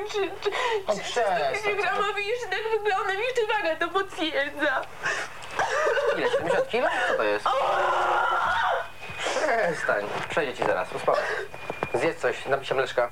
mój, czy, czy, O, czy, przestań. 40 gramowy jeszcze tak wyglądam, jeszcze waga to potwierdza. Ile? 70 kilo? Co to jest? Przestań. Przejdzie ci zaraz, uspokój. Zjedz coś, napij się mleczka.